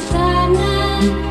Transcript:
sana.